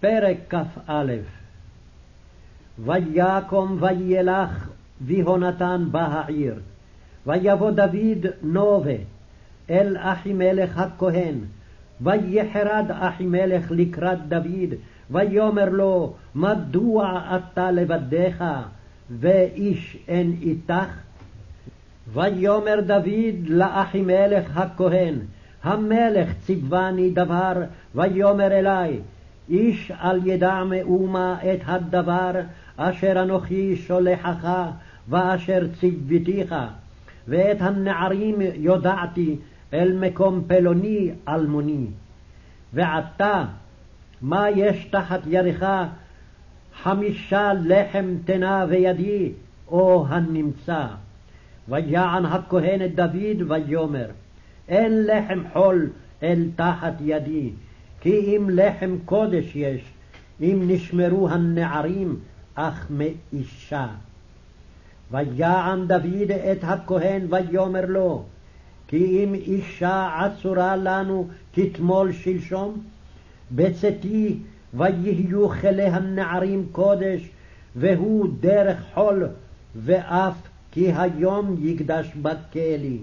פרק כ"א ויקום וילך ויהונתן בא העיר. ויבוא דוד נובה אל אחימלך הכהן. ויחרד אחימלך לקראת דוד, ויאמר לו, מדוע אתה לבדך, ואיש אין איתך? ויאמר דוד לאחימלך הכהן, המלך ציווני דבר, ויאמר אלי, איש אל ידע מאומה את הדבר אשר אנוכי שולחך ואשר ציוותיך, ואת הנערים יודעתי אל מקום פלוני אלמוני. ועתה, מה יש תחת ידך חמישה לחם תנה וידי, או הנמצא. ויען הכהן את דוד ויאמר, אין לחם חול אל תחת ידי, כי אם לחם קודש יש, אם נשמרו הנערים, אך מאישה. ויען דוד את הכהן ויאמר לו, כי אם אישה עצורה לנו כתמול שלשום, בצאתי ויהיו כלי הנערים קודש, והוא דרך חול, ואף כי היום יקדש בכלי.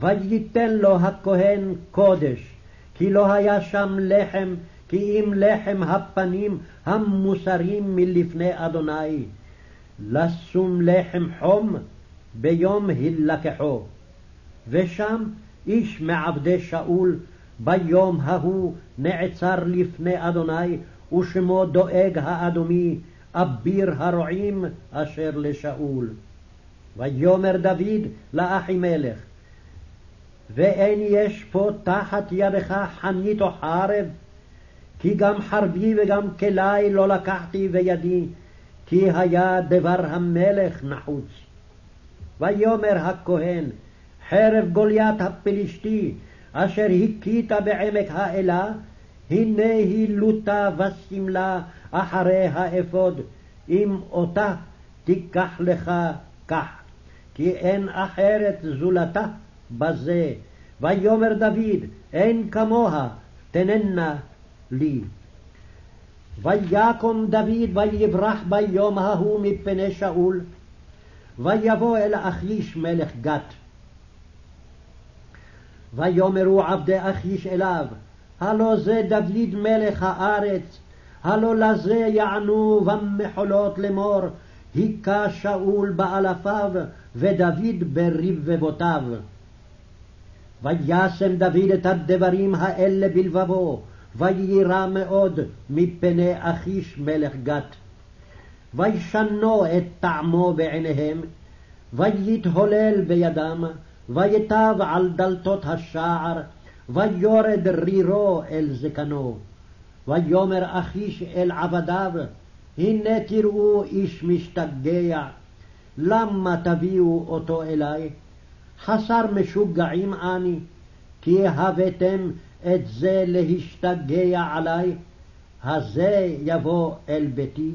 וייתן לו הכהן קודש, כי לא היה שם לחם, כי אם לחם הפנים המוסרים מלפני אדוני. לשום לחם חום ביום הילקחו. ושם איש מעבדי שאול ביום ההוא נעצר לפני אדוני, ושמו דואג האדומי, אביר הרועים אשר לשאול. ויאמר דוד לאחימלך, ואין יש פה תחת ידך חנית או חרב? כי גם חרבי וגם כלי לא לקחתי בידי, כי היה דבר המלך נחוץ. ויאמר הכהן, חרב גוליית הפלישתי, אשר הכית בעמק האלה, הנה היא לוטה ושמלה אחרי האפוד, אם אותה תיקח לך קח, כי אין אחרת זולתה בזה. ויאמר דוד, אין כמוה, תננה לי. ויקום דוד ויברח ביום ההוא מפני שאול, ויבוא אל אחיש מלך גת. ויאמרו עבדי אחיש אליו, הלא זה דוד מלך הארץ, הלא לזה יענו במחולות לאמור, היכה שאול באלפיו, ודוד ברבבותיו. וישם דוד את הדברים האלה בלבבו, ויירא מאוד מפני אחיש מלך גת. וישנו את טעמו בעיניהם, ויתהולל בידם, ויטב על דלתות השער, ויורד רירו אל זקנו. ויאמר אחיש אל עבדיו, הנה תראו איש משתגע, למה תביאו אותו אלי? חסר משוגעים אני, כי הבאתם את זה להשתגע עלי, הזה יבוא אל ביתי.